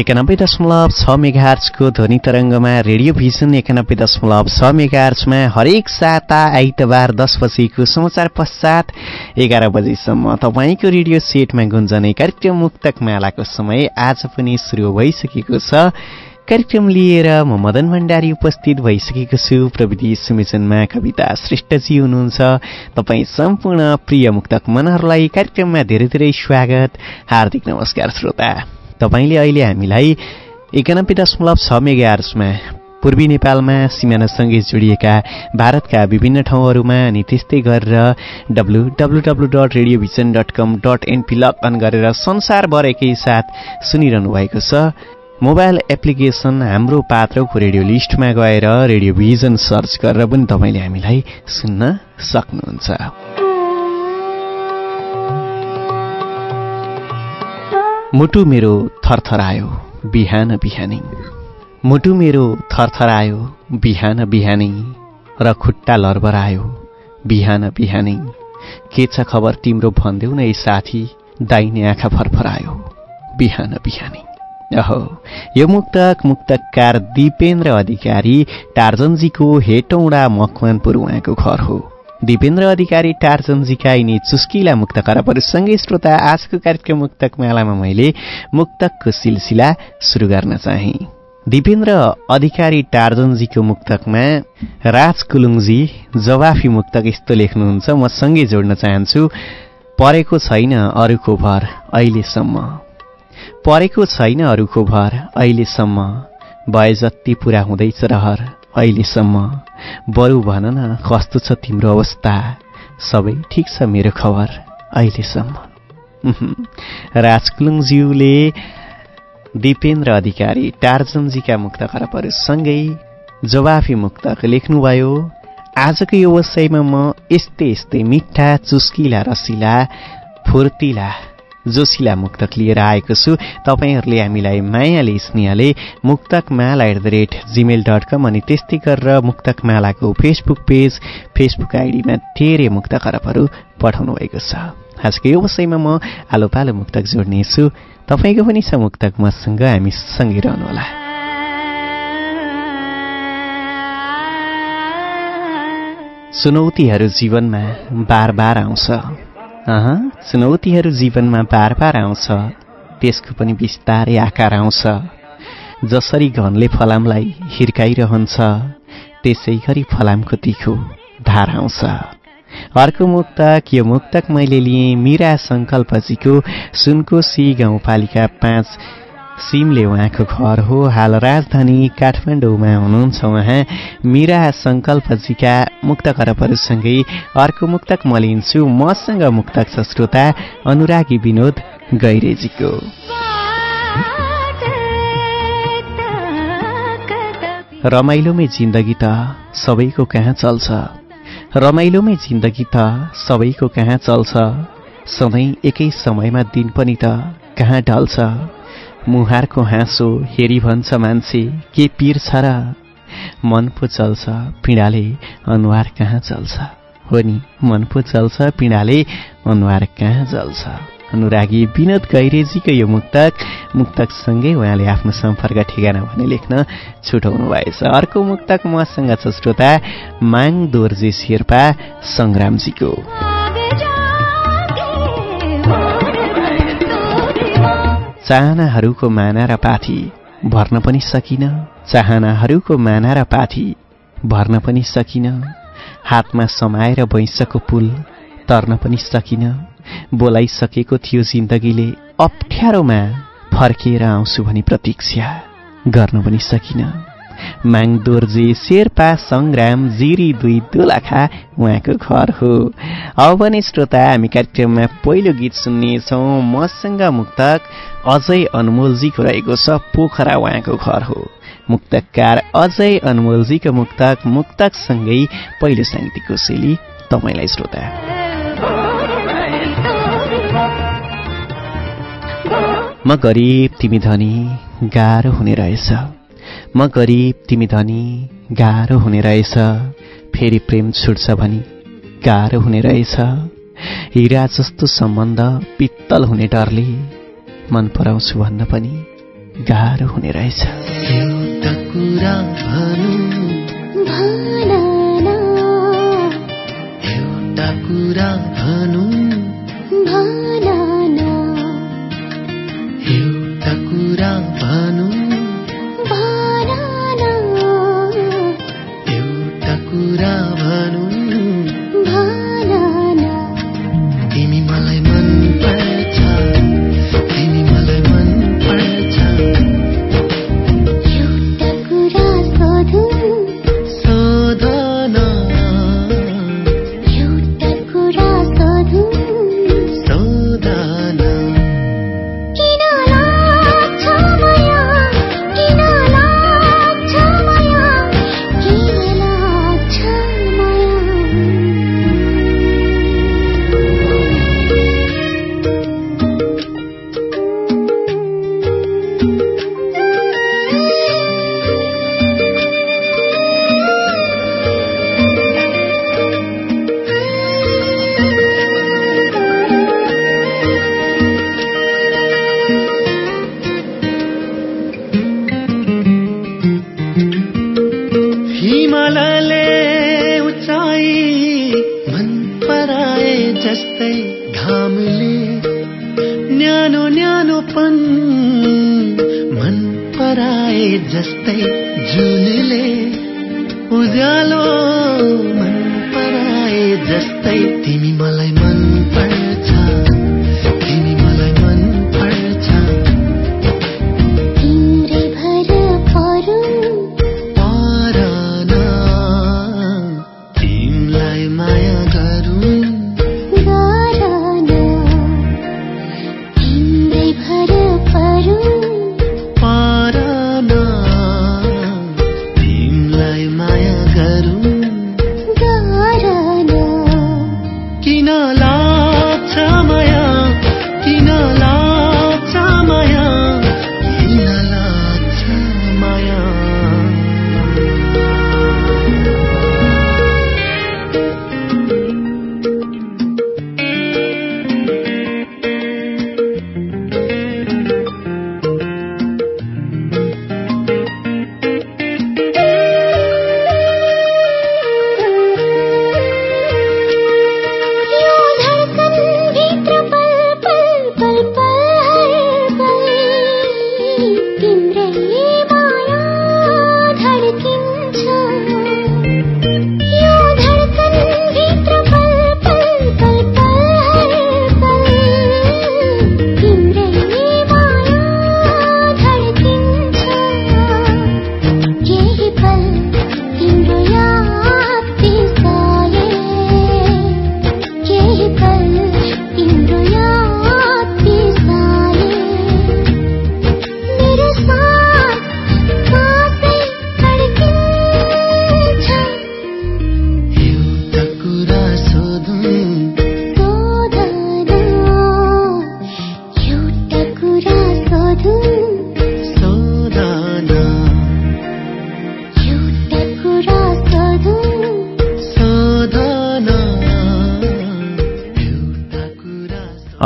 एकानब्बे दशमलव छ मेगार्चको ध्वनि तरङ्गमा रेडियो भिजन एकानब्बे दशमलव छ मेगार्चमा हरेक साता आइतबार दस बजेको समाचार पश्चात एघार बजेसम्म तपाईँको रेडियो सेटमा गुन्जने कार्यक्रम मुक्तक मालाको समय आज पनि सुरु भइसकेको छ। कार्यक्रम लिएर म मदन भण्डारी उपस्थित भइसकेको छु। प्रविधि सुमिचनमा कविता श्रेष्ठजी हुनुहुन्छ। तपाईँ सम्पूर्ण प्रिय मुक्तक मनहरूलाई कार्यक्रममा धेरै धेरै स्वागत। हार्दिक नमस्कार श्रोता। तपाईँले अहिले हामीलाई एकानब्बे दशमलव छ मेगा आर्समा पूर्वी नेपालमा सिमानासँगै जोडिएका भारतका विभिन्न ठाउँहरूमा अनि त्यस्तै गरेर W W W dot radio vision dot com dot N P log on गरेर संसारभर एकै साथ सुनिरहनु भएको छ। मोबाइल एप्लिकेसन हाम्रो पात्रको रेडियो लिस्टमा गएर रेडियो भिजन सर्च गरेर पनि तपाईँले हामीलाई सुन्न सक्नुहुन्छ। मुटु मेरो थरथरायो बिहान बिहानै। मुटु मेरो थरथरायो बिहान बिहानै। र खुट्टा लरबरायो बिहान बिहानै। के छ खबर तिम्रो भनिदेऊ न साथी? दाहिने आँखा फरफरायो बिहान बिहानै। अहो यो मुक्तक मुक्तकार दिपेन्द्र अधिकारी टार्जनजीको हेटौँडा मकवानपुर उहाँको घर हो। दिपेन्द्र अधिकारी टार्जनजीका यिनी चुस्किला मुक्त खराबहरूसँगै श्रोता आजको कार्यक्रम मुक्तक मालामा मैले मुक्तकको सिलसिला सुरु गर्न चाहे। दिपेन्द्र अधिकारी टार्जनजीको मुक्तकमा राज कुलुङजी जवाफी मुक्तक यस्तो लेख्नुहुन्छ म सँगै जोड्न चाहन्छु। परेको छैन अरूको भर अहिलेसम्म। परेको छैन अरूको भर अहिलेसम्म। भए जति पुरा हुँदैछ रहर। अहिलेसम्म बरु भन न कस्तो छ तिम्रो अवस्था? सबै ठिक छ मेरो खबर अहिलेसम्म। राजकुलुङज्यूले दिपेन्द्र अधिकारी टार्जनजीका मुक्त खराबहरूसँगै जवाफी मुक्तक लेख्नुभयो आजको यो वसाइमा म यस्तै यस्तै मिठा चुस्किला रसिला फुर्तिला जोसिला मुक्तक लिएर आएको छु। तपाईँहरूले हामीलाई मायाले स्नेहले Muktak Mala at the rate Gmail dot com अनि त्यस्तै गरेर मुक्तक मालाको फेसबुक पेज फेसबुक आइडीमा धेरै मुक्त खराबहरू पठाउनु भएको छ। आजको यो विषयमा म आलो पालो मुक्तक जोड्नेछु तपाईँको पनि छ मुक्तक मसँग हामी सँगै रहनुहोला। चुनौतीहरू जीवनमा बार बार आउँछ। चुनौतीहरू जीवनमा बार बार आउँछ। त्यसको पनि बिस्तारै आकार आउँछ। जसरी घनले फलामलाई हिर्काइरहन्छ त्यसै गरी फलामको तिखो धार आउँछ। अर्को मुक्तक यो मुक्तक मैले लिएँ मिरा सङ्कल्पजीको सुनकोशी गाउँपालिका पाँच सिमले उहाँको घर हो। हाल राजधानी काठमाडौँमा हुनुहुन्छ उहाँ। मिरा सङ्कल्पजीका मुक्त करपहरूसँगै अर्को मुक्तक म लिन्छु। मसँग मुक्तक छ श्रोता अनुरागी विनोद गैरेजीको। रमाइलोमै जिन्दगी त सबैको कहाँ चल्छ? रमाइलोमै जिन्दगी त सबैको कहाँ चल्छ? सधैँ एकै समयमा दिन पनि त कहाँ ढल्छ? मुहारको हाँसो हेरी भन्छ मान्छे के पिर छ र? मन पो चल्छ पीडाले अनुहार कहाँ चल्छ? हो नि मन पो चल्छ पीडाले अनुहार कहाँ जल्छ अनुरागी विनोद गैरेजीको यो मुक्तक मुक्तकसँगै उहाँले आफ्नो सम्पर्क ठेगाना भने लेख्न छुटाउनु भएछ। अर्को मुक्तक मसँग छ श्रोता माङ दोर्जे शेर्पा सङ्ग्रामजीको। चाहनाहरूको माना र पाथी भर्न पनि सकिन। चाहनाहरूको माना र पाथी भर्न पनि सकिन। हातमा समाएर वैंशको पुल तर्न पनि सकिन। बोलाइसकेको थियो जिन्दगीले अप्ठ्यारोमा फर्किएर आउँछु भनी प्रतीक्षा गर्न पनि सकिन। माङ दोर्जे शेर्पा सङ्ग्राम जिरी दुई दोलाखा उहाँको घर हो। अब भने श्रोता हामी कार्यक्रममा पहिलो गीत सुन्नेछौँ। मसँग मुक्तक अजय अनमोलजीको रहेको छ पोखरा उहाँको घर हो। मुक्तकार अजय अनमोलजीको मुक्तक मुक्तकसँगै पहिलो साङ्गीतिकको शैली तपाईँलाई श्रोता। म गरिब तिमी धनी गाह्रो हुने रहेछ। म गरिब तिमी धनी गाह्रो हुने रहेछ। फेरि प्रेम छुट्छ भनी गाह्रो हुने रहेछ। हिरा जस्तो सम्बन्ध पित्तल हुने डरले मन पराउँछु भन्न पनि गाह्रो हुने रहेछ। एउटा कुरा एउटा कुरा भनौँ एउटा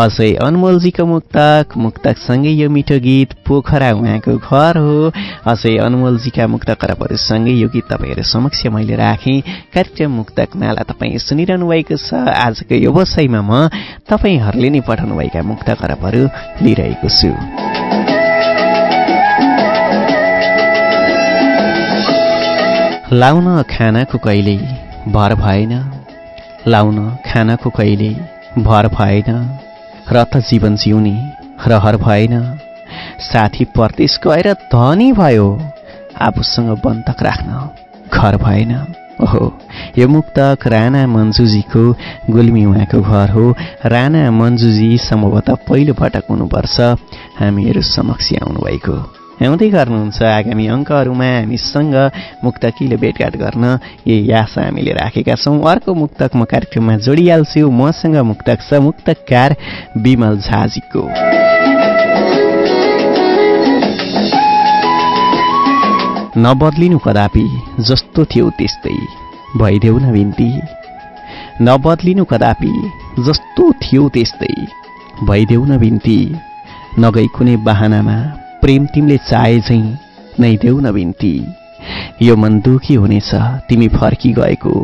हजुर अनमोलजीको मुक्तक मुक्तकसँगै यो मिठो गीत पोखरा उहाँको घर हो। अझै अनमोलजीका मुक्त करपहरूसँगै यो गीत तपाईँहरू समक्ष मैले राखेँ। कार्यक्रम मुक्तक नाला तपाईँ सुनिरहनु भएको छ। आजको यो वसाइमा म तपाईँहरूले नै पठाउनुभएका मुक्त करपहरू लिइरहेको छु। लाउन खानाको कहिल्यै भर भएन। लाउन खानाको कहिल्यै भर भएन। र त जीवन जिउने रहर भएन। साथी परदेश गएर धनी भयो। आफूसँग बन्तक राख्न घर भएन। ओहो यो मुक्तक राणा मन्जुजीको गुल्मी उहाँको घर हो। राणा मन्जुजी सम्भवतः पहिलोपटक हुनुपर्छ। हामीहरू समक्ष आउनुभएको। आउँदै गर्नुहुन्छ आगामी अङ्कहरूमा हामीसँग मुक्तकिलो भेटघाट गर्न यही आशा हामीले राखेका छौँ अर्को मुक्तक म कार्यक्रममा जोडिहाल्छु मसँग मुक्तक छ मुक्तकार विमल झाजीको नबदलिनु कदापि जस्तो थियो त्यस्तै भइदेऊ न बिन्ती नबदलिनु कदापि जस्तो थियो त्यस्तै भइदेऊ न बिन्ती नगई कुनै बाहनामा प्रेम तिमीले चाहे झैँ नै देऊ न बिन्ती। यो मन दुखी हुनेछ तिमी फर्की गएको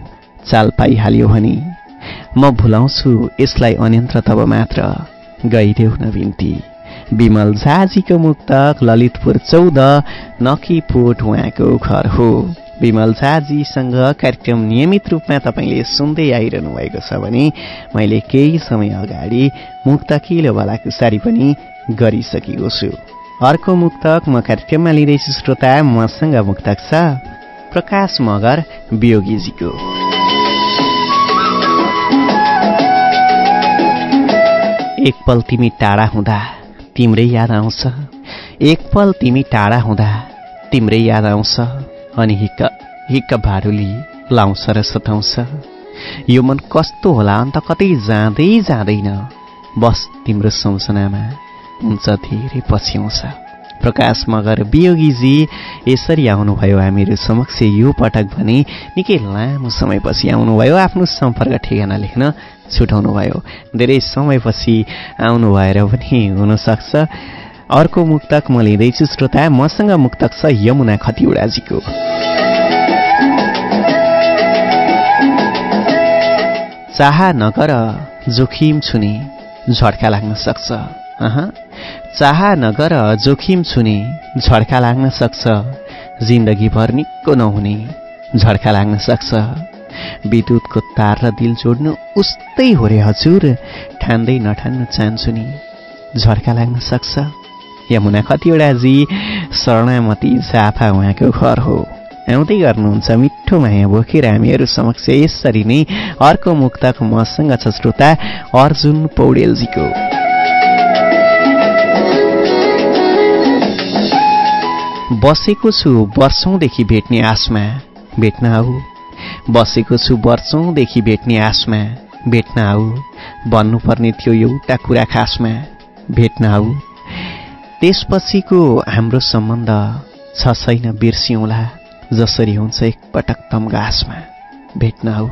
चाल पाइहाल्यो भने। म भुलाउँछु यसलाई अन्यन्त्र तब मात्र। गइदेऊ न बिन्ती। विमल झाजीको मुक्तक ललितपुर चौध नखीपोट उहाँको घर हो। विमल झाजीसँग कार्यक्रम नियमित रूपमा तपाईँले सुन्दै आइरहनु भएको छ भने मैले केही समय अगाडि मुक्तकिलो भलाकुसारी पनि गरिसकेको छु। अर्को मुक्तक म कार्यक्रममा लिँदैछु श्रोता मसँग मुक्तक छ प्रकाश मगर वियोगीजीको। एक पल तिमी टाढा हुँदा तिम्रै याद आउँछ। एक पल तिमी टाढा हुँदा तिम्रै याद आउँछ। अनि हिक्क हिक्क भाडुली लाउँछ र सताउँछ। यो मन कस्तो होला अन्त कतै जाँदै जाँदैन। बस तिम्रो सम्झनामा। हुन्छ धेरै पछ्याउँछ प्रकाश मगर वियोगीजी यसरी आउनुभयो हामीहरू समक्ष यो पटक भने निकै लामो समयपछि आउनुभयो। आफ्नो सम्पर्क ठेगाना लेख्न छुटाउनु भयो। धेरै समयपछि आउनु भएर पनि हुनसक्छ। अर्को मुक्तक म लिँदैछु श्रोता। मसँग मुक्तक छ यमुना खतिवडाजीको। चाह नगर जोखिम छुने झड्का लाग्न सक्छ। चाह नगर जोखिम छुने झड्का लाग्न सक्छ। जिन्दगीभर निक्को नहुने झड्का लाग्न सक्छ। विद्युतको तार र दिल जोड्नु उस्तै हो रे हजुर। ठान्दै नठान्न चाहन्छु नि। झड्का लाग्न सक्छ। यमुना जी शरणामती जाफा उहाँको घर हो। आउँदै गर्नुहुन्छ मिठो माया बोकेर हामीहरू समक्ष यसरी नै अर्को मुक्तक मसँग छ श्रोता अर्जुन पौडेलजीको। बसेको छु वर्षौँदेखि भेट्ने आशमा भेट्न आऊ। बसेको छु वर्षौँदेखि भेट्ने आशमा भेट्न आऊ। भन्नुपर्ने थियो एउटा कुरा खासमा भेट्न आऊ। त्यसपछिको हाम्रो सम्बन्ध छ छैन बिर्सिउँला जसरी हुन्छ एकपटक तम घाँसमा भेट्न आऊ।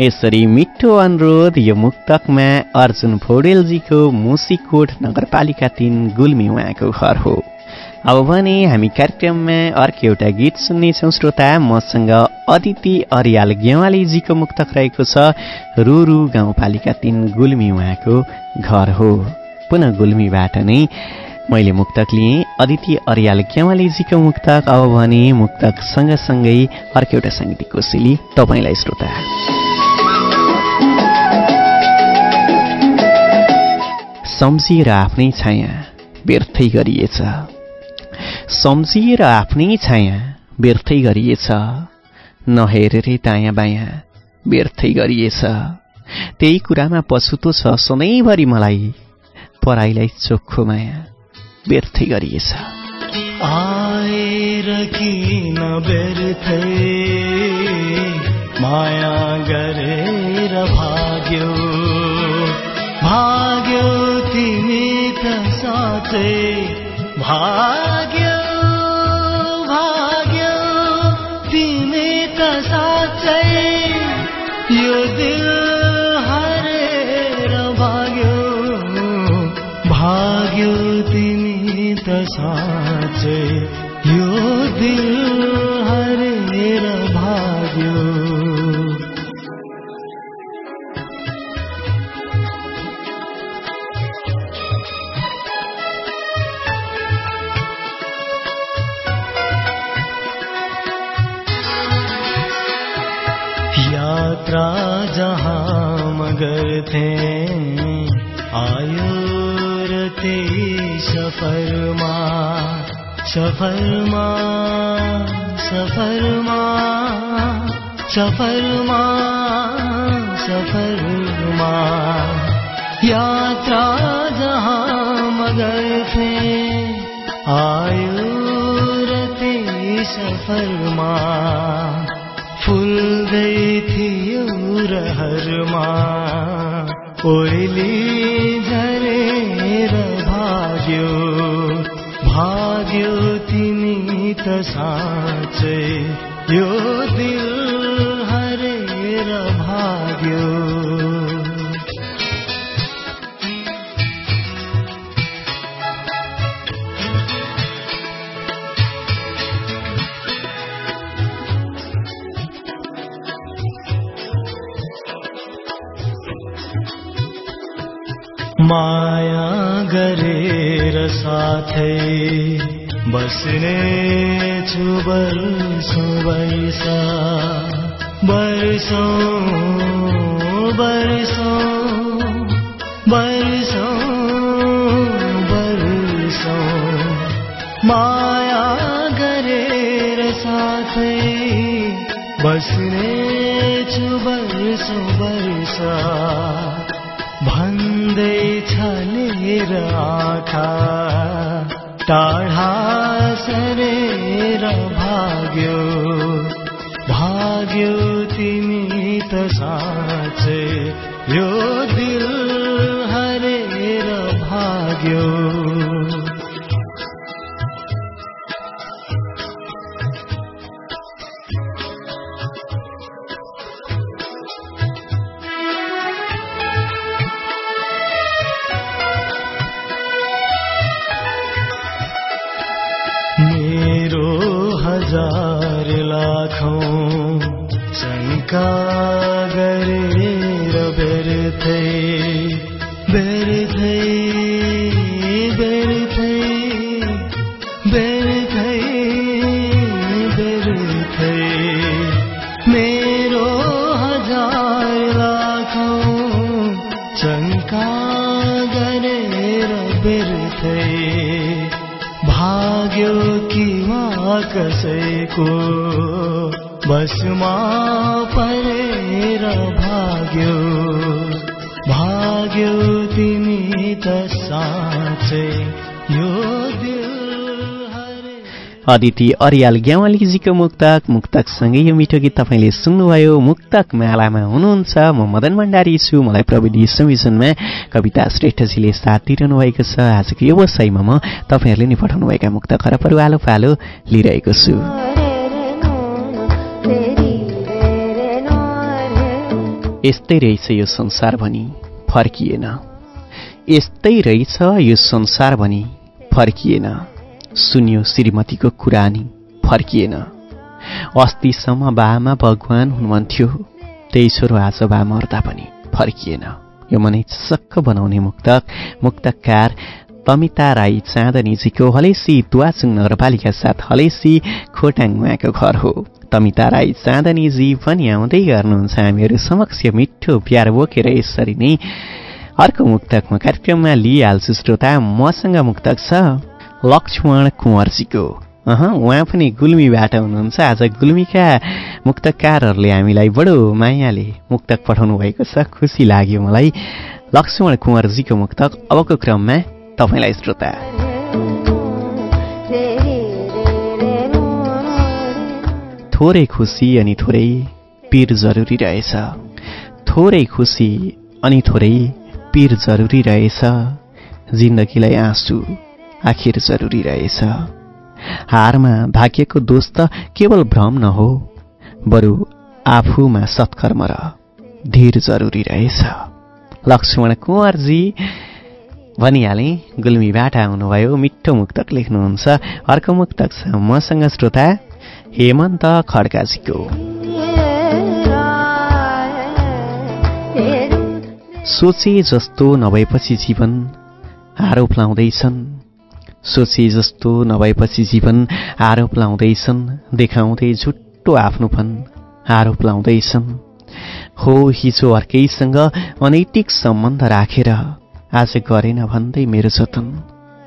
यसरी मिठो अनुरोध यो मुक्तकमा अर्जुन भोडेलजीको मुसीकोट नगरपालिका तिन गुल्मी उहाँको घर हो। अब भने हामी कार्यक्रममा अर्को एउटा गीत सुन्नेछौँ। श्रोता मसँग अदिति अरियाल गेवालीजीको मुक्तक रहेको छ। रुरु गाउँपालिका तिन गुल्मी उहाँको घर हो। पुनः गुल्मीबाट नै मैले मुक्तक लिएँ। अदिति अरियाल गेवालीजीको मुक्तक अब भने मुक्तक सँगसँगै अर्को एउटा साङ्गीतिक कोसेली तपाईँलाई श्रोता। सम्झिएर आफ्नै छाया व्यर्थै गरिएछ। सम्झिएर आफ्नै छाया व्यर्थै गरिएछ। नहेरेरै दायाँ बायाँ व्यर्थै गरिएछ। त्यही कुरामा पछुतो छ सधैँभरि मलाई। पराईलाई चोखो माया व्यर्थै गरिएछ। आएर किन व्यर्थै? माया गरेर भाग्यो। भाग्यो तिमी त भाग्यो भाग्यो। यो दिल हरेर भाग्यो। यात्रा जहाँ मगर थे आयो आयुर सफरमा सफरमा सफरमा सफरमा सफरमा। यात्रा जहाँ मगर थे आयो र त्यही सफरमा फुल्दै थियो रहरमा ओइली झरेर भाग्यो भाग्यो तिमी यो साथै बस्ने छु बो वर्ष वर्षो वर्षो वर्षो वर्षो माया गरेर साथै बस्ने छु बरसो वस्ने बा भे निरा टाढा सरेर भाग्यो भाग्यो तिमी त हजार लाखों शङ्का गरे रबेर थे। कसैको बसमा परेर भाग्यो। भाग्यो तिमी त साँच्चै यो अदिति अरियाल ग्यावालीजीको मुक्तक। मुक्तकसँगै यो मिठो गीत तपाईँले सुन्नुभयो। मुक्तक मालामा हुनुहुन्छ। म मदन भण्डारी छु। मलाई प्रविधि संयोजनमा कविता श्रेष्ठजीले साथ दिइरहनु भएको छ। आजको यो वसाइमा म तपाईँहरूले नै पठाउनुभएका मुक्त खरबहरू आलो पालो लिइरहेको छु। यस्तै रहेछ यो संसार भनी फर्किएन। यस्तै रहेछ यो संसार भनी फर्किएन। सुन्यो श्रीमतीको कुरानी फर्किएन। अस्तिसम्म बामा भगवान हुनुहुन्थ्यो त्यही छोरो आज बा मर्दा पनि फर्किएन। यो मनै सक्क बनाउने मुक्तक मुक्तकार तमिता राई चाँदनीजीको हलेसी तुवाचुङ नगरपालिका साथ हलेसी खोटाङ उहाँको घर हो। तमिता राई चाँदनीजी पनि आउँदै गर्नुहुन्छ। हामीहरू समक्ष मिठो प्यार बोकेर यसरी नै अर्को मुक्तक म कार्यक्रममा लिइहाल्छु श्रोता। मसँग मुक्तक छ लक्ष्मण कुँवरजीको। अह उहाँ पनि गुल्मीबाट हुनुहुन्छ। आज गुल्मीका मुक्तकारहरूले हामीलाई बडो मायाले मुक्तक पठाउनु भएको छ। खुसी लाग्यो मलाई लक्ष्मण कुँवरजीको मुक्तक। अबको क्रममा तपाईँलाई श्रोता। थोरै खुसी अनि थोरै पीर जरुरी रहेछ। थोरै खुसी अनि थोरै पीर जरुरी रहेछ। जिन्दगीलाई आँसु आखिर जरुरी रहेछ। हारमा भाग्यको दोष त केवल भ्रम नहो बरु आफूमा सत्कर्म र धीर जरुरी रहेछ। लक्ष्मण कुँवरजी भनिहालेँ गुल्मीबाट आउनुभयो मिठो मुक्तक लेख्नुहुन्छ। अर्को मुक्तक छ। मसँग श्रोता हेमन्त खड्काजीको। सोचे जस्तो नभएपछि जीवन आरोप लाउँदैछन्। सोचे जस्तो नभएपछि जीवन आरोप लाउँदैछन्। देखाउँदै झुट्टो आफ्नोपन आरोप लाउँदैछन्। हो हिजो अर्कैसँग अनैतिक सम्बन्ध राखेर आज गरेन भन्दै मेरो जतन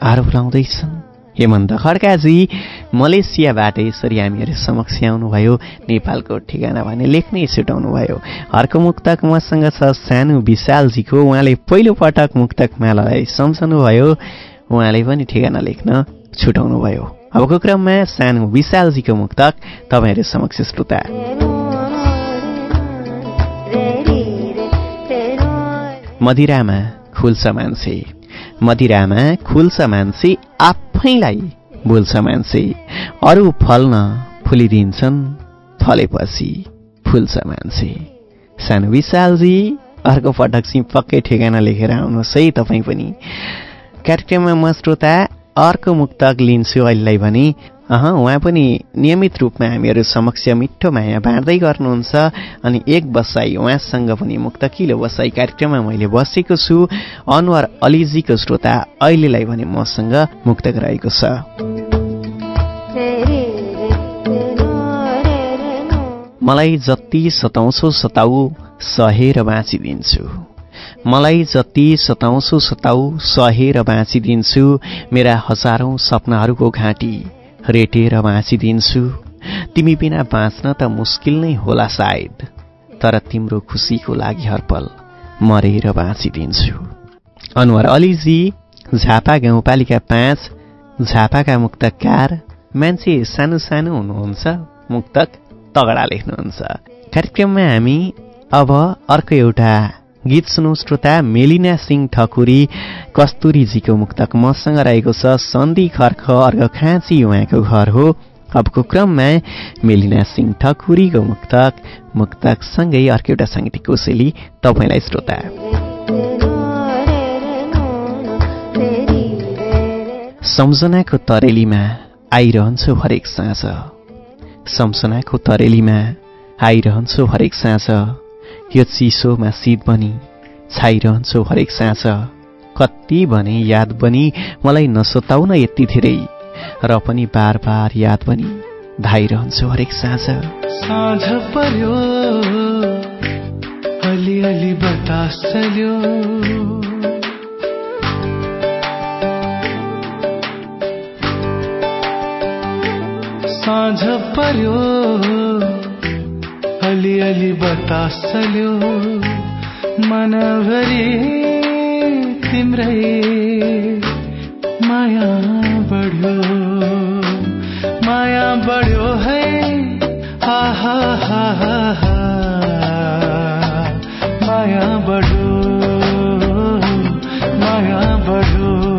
आरोप लाउँदैछन्। हेमन्त खड्काजी मलेसियाबाट यसरी हामीहरू समक्ष आउनुभयो नेपालको ठेगाना भने लेख्नै छुटाउनु भयो। अर्को मुक्तक मसँग छ सानो विशालजीको उहाँले पहिलोपटक मुक्तक मालालाई सम्झनुभयो उहाँले पनि ठेगाना लेख्न छुटाउनु भयो। अबको क्रममा सानो विशालजीको मुक्तक तपाईँहरू समक्ष श्रोता। मदिरामा खुल्छ मान्छे। मदिरामा खुल्छ मान्छे आफैलाई बोल्छ मान्छे। अरू फल्न फुलिदिन्छन् फलेपछि फुल्छ मान्छे। सानो विशालजी अर्को पटक चाहिँ पक्कै ठेगाना लेखेर आउनुहोस् है तपाईँ पनि। कार्यक्रममा म श्रोता अर्को मुक्तक लिन्छु अहिलेलाई भने अह उहाँ पनि नियमित रूपमा हामीहरू समक्ष मिठो माया बाँड्दै गर्नुहुन्छ अनि एक बसाई उहाँसँग पनि मुक्तकिलो बसाई कार्यक्रममा मैले बसेको छु। अनुहार अलिजीको श्रोता अहिलेलाई भने मसँग मुक्तक रहेको छ। मलाई जति सताउँछौ सताउ सहेर बाँचिदिन्छु। मलाई जति सताउँछौ सताउ सहेर बाँचिदिन्छु। मेरा हजारौं सपनाहरूको घाँटी रेटेर बाँचिदिन्छु तिमी बिना बाँच्न त मुस्किल नै होला सायद। तर तिम्रो खुसीको लागि हरपल मरेर बाँचिदिन्छु अनुहार अलीजी झापा गाउँपालिका पाँच झापाका मुक्तकार मान्छे सानो सानो हुनुहुन्छ मुक्तक तगडा लेख्नुहुन्छ। कार्यक्रममा हामी अब अर्को एउटा गीत सुनौ श्रोता मेलिना सिंह ठकुरी कस्तुरीजीको मुक्तक मसँग रहेको छ सन्धि खर्ख अर्घ खाँची उहाँको घर हो। अबको क्रममा मेलिना सिंह ठकुरीको मुक्तक मुक्तकसँगै अर्को एउटा साङ्गीतिक कोसेली तपाईँलाई श्रोता। सम्झनाको तरेलीमा आइरहन्छु हरेक साँझ। सम्झनाको तरेलीमा आइरहन्छु हरेक साँझ। यो चिसोमा शीत बनी छाइरहन्छौ हरेक साँझ। कति भने याद बनी मलाई नसताउन यति धेरै र पनि बार बार याद बनी धाइरहन्छु हरेक साँझ। साँझ पर्यो अलिअलि बतास चल्यो। साँझ पर्यो अलिअलि बतास चल्यो मनभरि तिम्रै माया बढ्यो। माया बढ्यो है आहा हा हा हा। माया बढ्यो माया बढ्यो।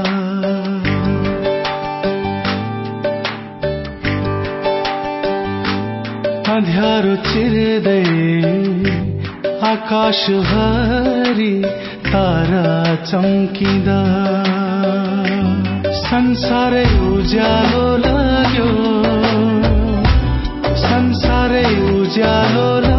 अँध्यारो चिर्दै आकाशभरि तारा चम्किँदा। संसारै उज्यालो लाग्यो। संसारै उज्यालो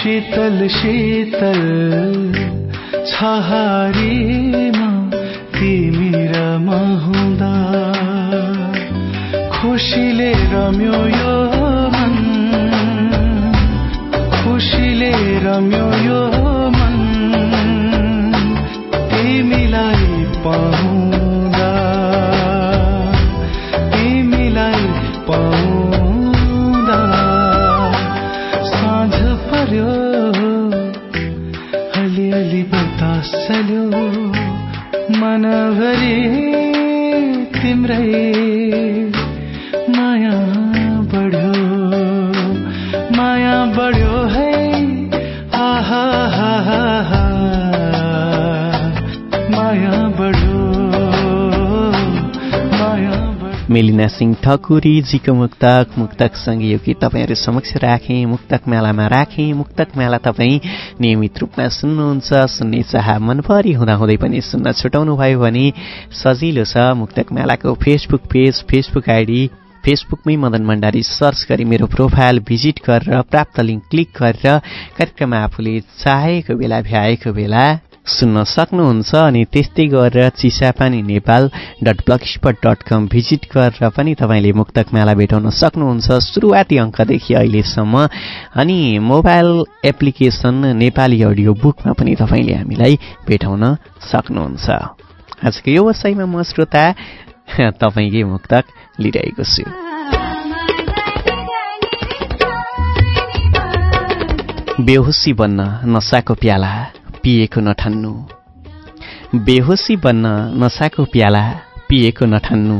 शीतल शीतल छहारीमा तिमी र म हुँदा। खुसीले रम्यो यो मन खुसीले रम्यो यो मन तिमीलाई पाउँदा मनभरि तिम्रै मेलिना सिंह ठकुरीजीको मुक्तक मुक्तक सङ्घीय तपाईँहरू समक्ष राखेँ मुक्तक मेलामा राखेँ मुक्तक मेला तपाईँ नियमित रूपमा सुन्नुहुन्छ सुन्ने चाह मनभरि हुँदाहुँदै पनि सुन्न छुटाउनु भयो भने सजिलो छ। मुक्तक मेलाको फेसबुक पेज फेसबुक आइडी फेसबुकमै मदन भण्डारी सर्च गरी मेरो प्रोफाइल भिजिट गरेर प्राप्त लिङ्क क्लिक गरेर कार्यक्रममा आफूले चाहेको बेला भ्याएको बेला सुन्न सक्नुहुन्छ अनि त्यस्तै गरेर Chisapani Nepal dot blog spot dot com visit गरेर पनि तपाईँले मुक्तक मेला भेटाउन सक्नुहुन्छ। सुरुवाती अङ्कदेखि अहिलेसम्म। अनि मोबाइल एप्लिकेसन नेपाली अडियो बुकमा पनि तपाईँले हामीलाई भेटाउन सक्नुहुन्छ। आजको यो वसाइमा म श्रोता तपाईँकै मुक्तक लिइरहेको छु। बेहोसी बन्न नसाको प्याला। पिएको नठान्नु। बेहोसी बन्न नसाको प्याला पिएको नठान्नु।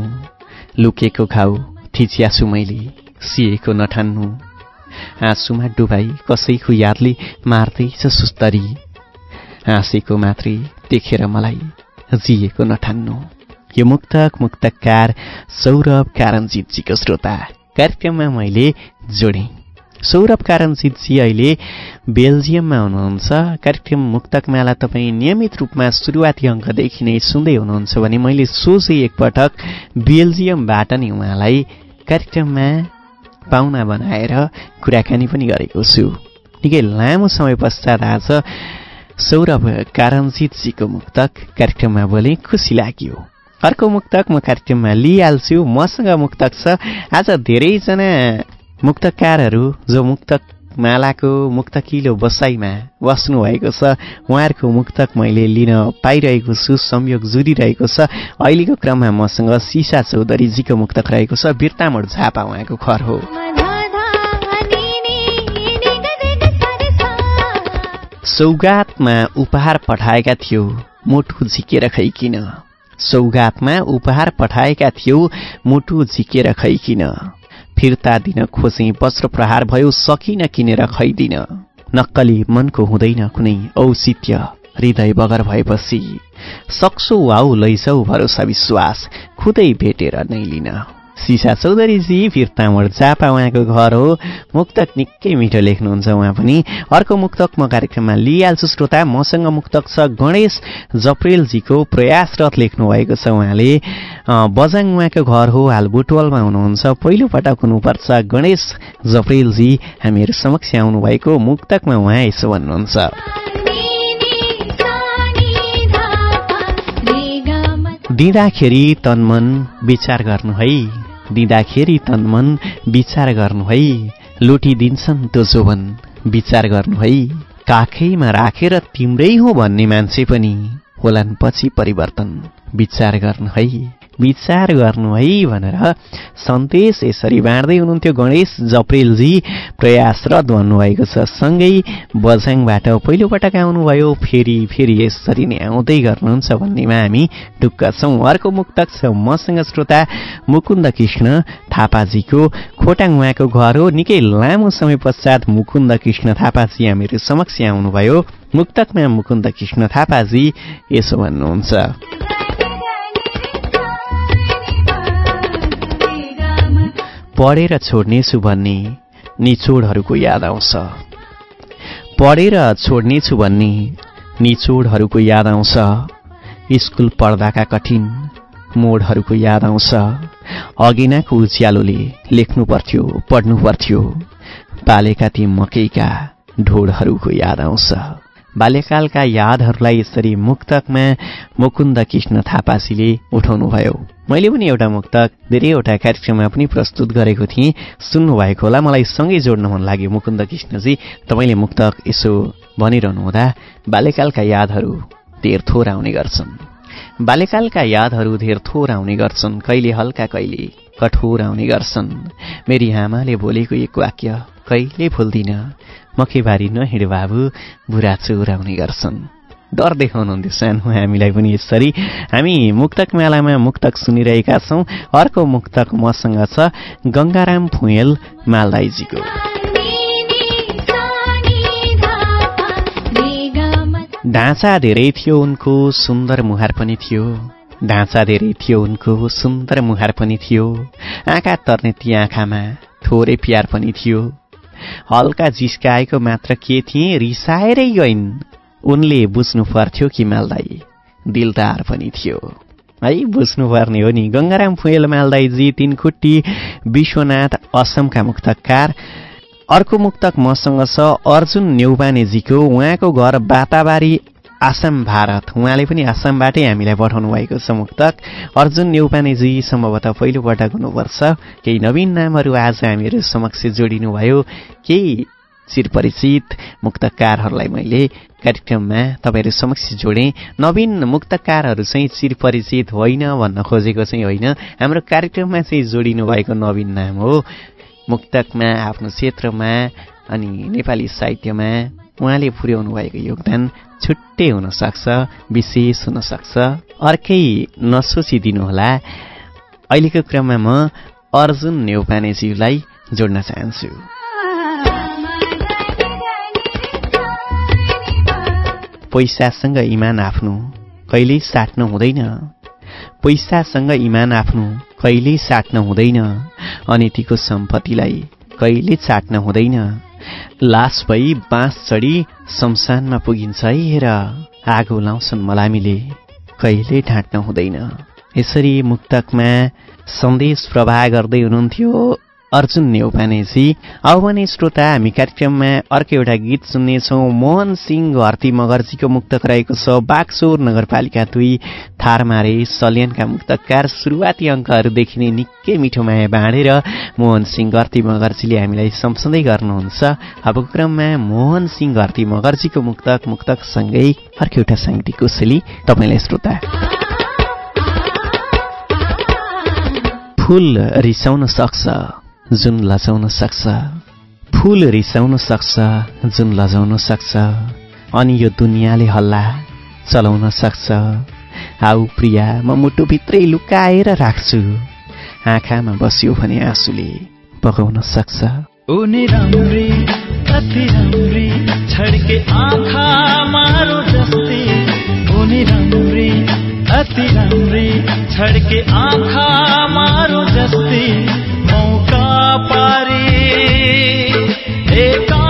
लुकेको घाउ थिच्यासु मैले सिएको नठान्नु। आँसुमा डुबाई कसैको यादले मार्दैछ सुस्तरी। हाँसेको मात्रै देखेर मलाई जिएको नठान्नु। यो मुक्तक मुक्तकार सौरभ कारणजितजीको श्रोता कार्यक्रममा मैले जोडेँ। सौरभ कारणजितजी अहिले बेल्जियममा हुनुहुन्छ। कार्यक्रम मुक्तक मेला तपाईँ नियमित रूपमा सुरुवाती अङ्कदेखि नै सुन्दै हुनुहुन्छ भने मैले सोझै एकपटक बेल्जियमबाट नै उहाँलाई कार्यक्रममा पाहुना बनाएर कुराकानी पनि गरेको छु। निकै लामो समय पश्चात आज सौरभ कारणजितजीको मुक्तक कार्यक्रममा बोले खुसी लाग्यो। अर्को मुक्तक म कार्यक्रममा लिइहाल्छु। मसँग मुक्तक छ। आज धेरैजना मुक्तकारहरू जो मुक्तक मालाको मुक्तकिलो बसाइमा बस्नुभएको छ उहाँहरूको मुक्तक मैले लिन पाइरहेको छु संयोग जुरिरहेको छ। अहिलेको क्रममा मसँग सिसा चौधरीजीको मुक्तक रहेको छ। बिर्तामोड झापा उहाँको घर हो। सौगातमा उपहार पठाएका थियो मुटु झिकेर खैकिन। सौगातमा उपहार पठाएका थियो मुटु झिकेर खैकिन। फिर्ता दिन खोजेँ वज्र प्रहार भयो सकिन किनेर खैदिन। नक्कली मनको हुँदैन कुनै औचित्य हृदय बगर भएपछि। सक्सो वाउ लैजाउ भरोसा विश्वास खुदै भेटेर नै लिन। सिसा चौधरीजी फिर्तामोड जापा उहाँको घर हो मुक्तक निकै मिठो लेख्नुहुन्छ उहाँ पनि। अर्को मुक्तक म कार्यक्रममा लिइहाल्छु श्रोता मसँग मुक्तक छ गणेश जप्रेलजीको प्रयासरत लेख्नु भएको छ उहाँले। बजाङ उहाँको घर हो हाल बुटवलमा हुनुहुन्छ। पहिलोपटक हुनुपर्छ गणेश जप्रेलजी हामीहरू समक्ष आउनुभएको मुक्तकमा उहाँ यसो भन्नुहुन्छ। दिँदाखेरि तनमन विचार गर्नु है। दिँदाखेरि तनमन विचार गर्नु है। लुटिदिन्छन् त्यो जोवन विचार गर्नु है। काखैमा राखेर तिम्रै हो भन्ने मान्छे पनि होलान् पछि परिवर्तन विचार गर्नु है। विचार गर्नु है भनेर सन्देश यसरी बाँड्दै हुनुहुन्थ्यो गणेश जप्रेलजी। प्रयासरत भन्नुभएको छ। सँगै बझाङबाट पहिलोपटक आउनुभयो। फेरि फेरि यसरी नै आउँदै गर्नुहुन्छ भन्नेमा हामी ढुक्क छौँ। अर्को मुक्तक छ मसँग श्रोता मुकुन्द कृष्ण थापाजीको खोटाङ उहाँको घर हो। निकै लामो समय पश्चात मुकुन्द कृष्ण थापाजी हामीहरू समक्ष आउनुभयो। मुक्तकमा मुकुन्द कृष्ण थापाजी यसो भन्नुहुन्छ। पढेर छोड्नेछु भन्ने निचोडहरूको याद आउँछ। पढेर छोड्नेछु भन्ने निचोडहरूको याद आउँछ। स्कुल पढ्दाका कठिन मोडहरूको याद आउँछ। अघिनाको उज्यालोले लेख्नु पर्थ्यो पढ्नु पर्थ्यो पालेका ती मकैका ढोडहरूको याद आउँछ। बाल्यकालका यादहरूलाई यसरी मुक्तकमा मुकुन्द कृष्ण थापासीले उठाउनुभयो। मैले पनि एउटा मुक्तक धेरैवटा कार्यक्रममा पनि प्रस्तुत गरेको थिएँ। सुन्नुभएको होला मलाई सँगै जोड्न मन लाग्यो। मुकुन्द कृष्णजी तपाईँले मुक्तक यसो भनिरहनु हुँदा बाल्यकालका यादहरू धेर थोर आउने गर्छन्। बाल्यकालका यादहरू धेर थोर आउने गर्छन्। कहिले हल्का कहिले कठोर आउने गर्छन्। मेरी आमाले बोलेको एक वाक्य कहिले भुल्दिन मखेबारी नहिँड बाबु बुढा चोर आउने गर्छन्। डर देखाउनुहुन्थ्यो सानो हामीलाई पनि यसरी। हामी मुक्तक मेलामा मुक्तक सुनिरहेका छौँ। अर्को मुक्तक मसँग छ गङ्गाराम फुएल मालदाईजीको। ढाँचा धेरै थियो उनको सुन्दर मुहार पनि थियो। ढाँचा धेरै थियो उनको सुन्दर मुहार पनि थियो। आँखा तर्ने ती आँखामा थोरै प्यार पनि थियो। हल्का जिस्काएको मात्र के थिए? रिसाएरै गइन्। उनले बुझ्नु पर्थ्यो कि मालदाई दिलदार पनि थियो। है बुझ्नुपर्ने हो नि। गङ्गाराम फुएल मालदाईजी तिनखुट्टी विश्वनाथ असमका मुक्तकार। अर्को मुक्तक मसँग छ अर्जुन नेउपानेजीको उहाँको घर बाताबारी आसाम भारत। उहाँले पनि आसामबाटै हामीलाई पठाउनु भएको छ मुक्तक। अर्जुन नेउपानेजी सम्भवतः पहिलोपटक हुनुपर्छ। केही नवीन नामहरू आज हामीहरू समक्ष जोडिनुभयो। केही चिरपरिचित मुक्तकारहरूलाई मैले कार्यक्रममा तपाईँहरू समक्ष जोडेँ। नवीन मुक्तकारहरू चाहिँ चिरपरिचित होइन भन्न खोजेको चाहिँ होइन। हाम्रो कार्यक्रममा चाहिँ जोडिनु भएको नवीन नाम हो मुक्तकमा आफ्नो क्षेत्रमा अनि नेपाली साहित्यमा उहाँले पुर्याउनु भएको योगदान। छुट्टै हुनसक्छ विशेष हुनसक्छ। अर्कै नसोचिदिनुहोला अहिलेको क्रममा म अर्जुन नेउपानेज्यूलाई जोड्न चाहन्छु। पैसासँग इमान आफ्नो कहिल्यै साट्नु हुँदैन। पैसासँग इमान आफ्नो कहिल्यै साट्न हुँदैन। अनितिको सम्पत्तिलाई कहिले चाट्न हुँदैन। लास भई बाँस चढी शमशानमा पुगिन्छ है हेर। आगो लाउँछन् मलामीले। कहिले ढाँट्न हुँदैन। यसरी मुक्तकमा सन्देश प्रवाह गर्दै हुनुहुन्थ्यो। अर्जुन नेउपानेजी। अब भने श्रोता हामी कार्यक्रममा अर्को एउटा गीत सुन्नेछौँ। मोहन सिंह घरती मगर्जीको मुक्तक रहेको छ बागचोर नगरपालिका दुई। थारमारे सल्यानका मुक्तकार सुरुवाती अङ्कहरूदेखि नै निकै मिठो माया बाँडेर मोहन सिंह घरती मगर्जीले हामीलाई सम्झँदै गर्नुहुन्छ। अब क्रममा मोहन सिंह घरती मगर्जीको मुक्तक मुक्तकसँगै अर्को एउटा साङ्गीतिक कोसेली तपाईँलाई श्रोता। फुल रिसाउन सक्छ। जुन लजाउन सक्छ फुल रिसाउन सक्छ जुन लजाउन सक्छ अनि यो दुनियाँले हल्ला चलाउन सक्छ। आऊ प्रिया म मुटुभित्रै लुकाएर राख्छु। आँखामा बस्यो भने आँसुले पकाउन सक्छ। अति राम्री छड्के आँखा मारो जस्तै। पारी एकान्तमा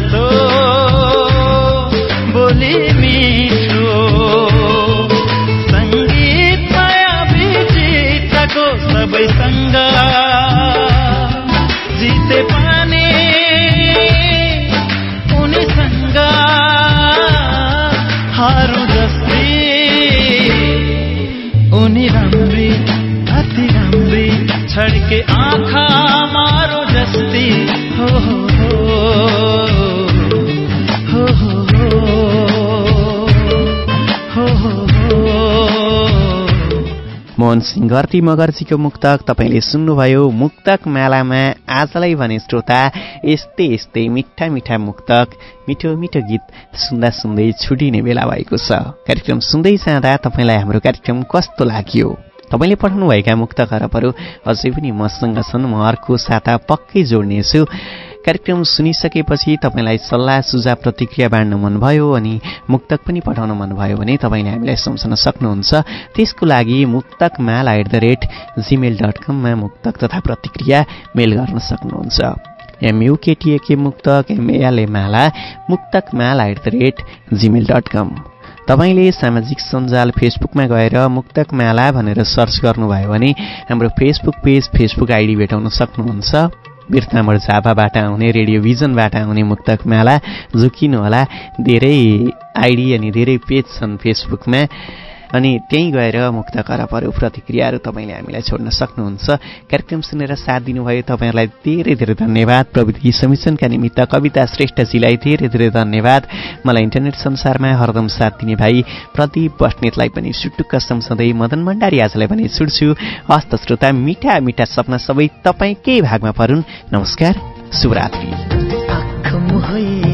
मोहन सिंह घरती मगर्जीको मुक्तक। तपाईँले सुन्नुभयो मुक्तक मेलामा आजलाई भने श्रोता यस्तै यस्तै मिठा मिठा मुक्तक मिठो मिठो गीत सुन्दा सुन्दै छुटिने बेला भएको छ। कार्यक्रम सुन्दै जाँदा तपाईँलाई हाम्रो कार्यक्रम कस्तो लाग्यो? तपाईँले पठाउनुभएका मुक्त खरबहरू अझै पनि मसँग छन्। म अर्को साता पक्कै जोड्नेछु। कार्यक्रम सुनिसकेपछि तपाईँलाई सल्लाह सुझाव प्रतिक्रिया बाँड्न मनभयो अनि मुक्तक पनि पठाउन मनभयो भने तपाईँले हामीलाई सम्झन सक्नुहुन्छ। त्यसको लागि मुक्तक माल at the rate Gmail dot कममा मुक्तक तथा प्रतिक्रिया मेल गर्न सक्नुहुन्छ। एमयुकेटिएके मुक्तक एमएलए माला मुक्तक माला at the rate Gmail dot com तपाईँले सामाजिक सञ्जाल फेसबुकमा गएर मुक्तक माला भनेर सर्च गर्नुभयो भने हाम्रो फेसबुक पेज फेसबुक आइडी भेटाउन सक्नुहुन्छ। बिर्तामर झापाबाट आउने रेडियोभिजनबाट आउने मुक्तक माला झुकिनुहोला धेरै आइडी अनि धेरै पेज छन् फेसबुकमा। अनि त्यहीँ गएर मुक्त करपहरू प्रतिक्रियाहरू तपाईँले हामीलाई छोड्न सक्नुहुन्छ। कार्यक्रम सुनेर साथ दिनुभयो तपाईँहरूलाई धेरै धेरै धन्यवाद। प्रविधि समिशनका निमित्त कविता श्रेष्ठजीलाई धेरै धेरै धन्यवाद। मलाई इन्टरनेट संसारमा हरदम साथ दिने भाइ प्रदीप बस्नेतलाई पनि सुटुक्क सम्झँदै मदन भण्डारी आजलाई पनि छुट्छु। हस्त श्रोता मिठा मिठा सपना सबै तपाईँकै भागमा परुन्। नमस्कार शुभरात्रि।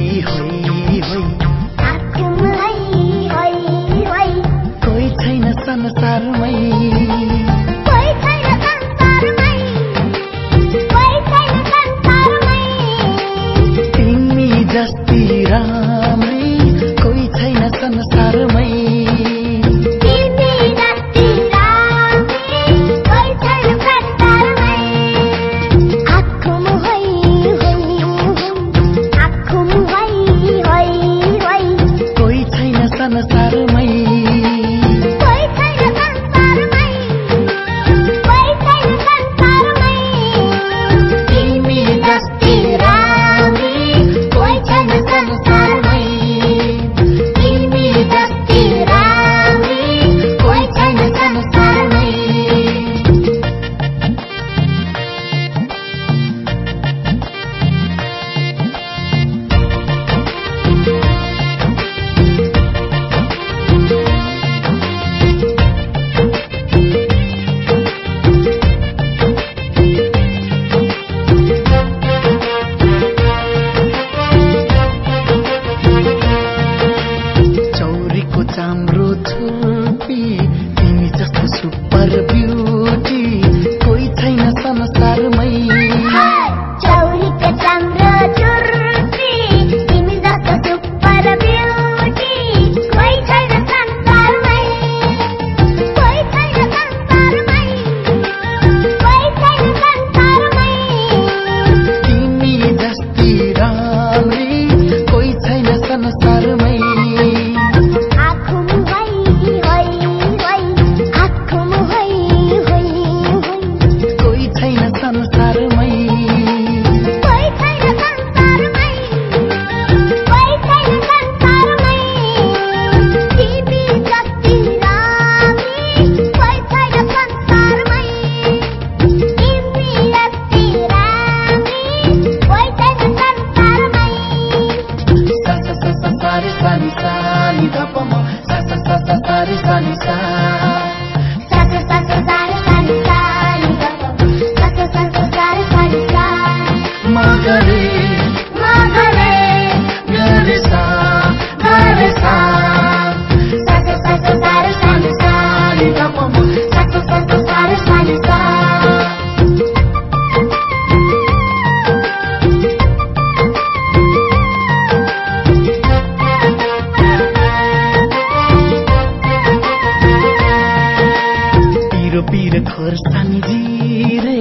सम्झिरे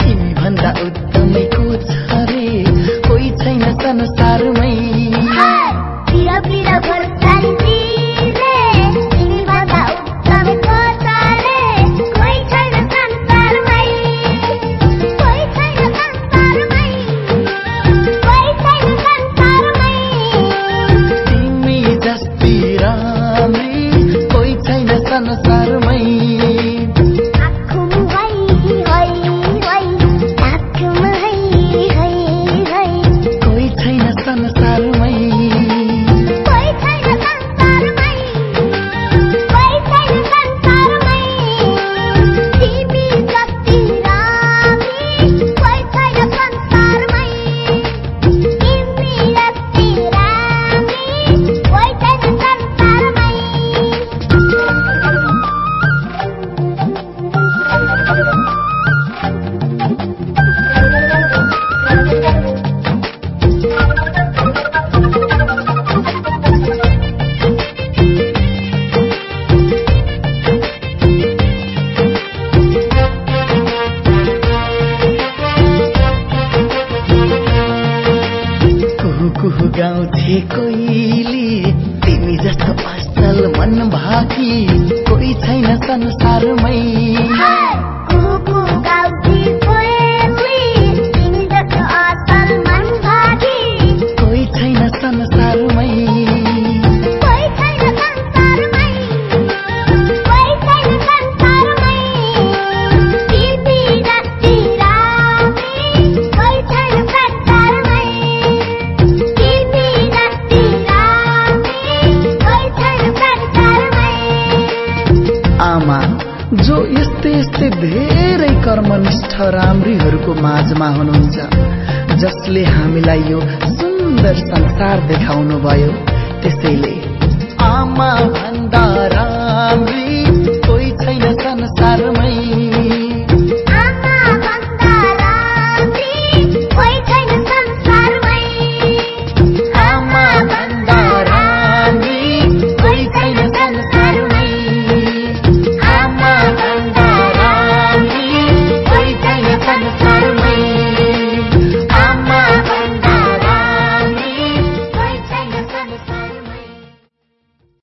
तिमी भन्दा उत्तमैको छ गाउँथे कोइली तिमी जस्तो असल मन भाकी कोही छैन संसारमै। माझमा हुनुहुन्छ। जसले हामीलाई यो सुन्दर संसार देखाउनु भयो त्यसैले आमा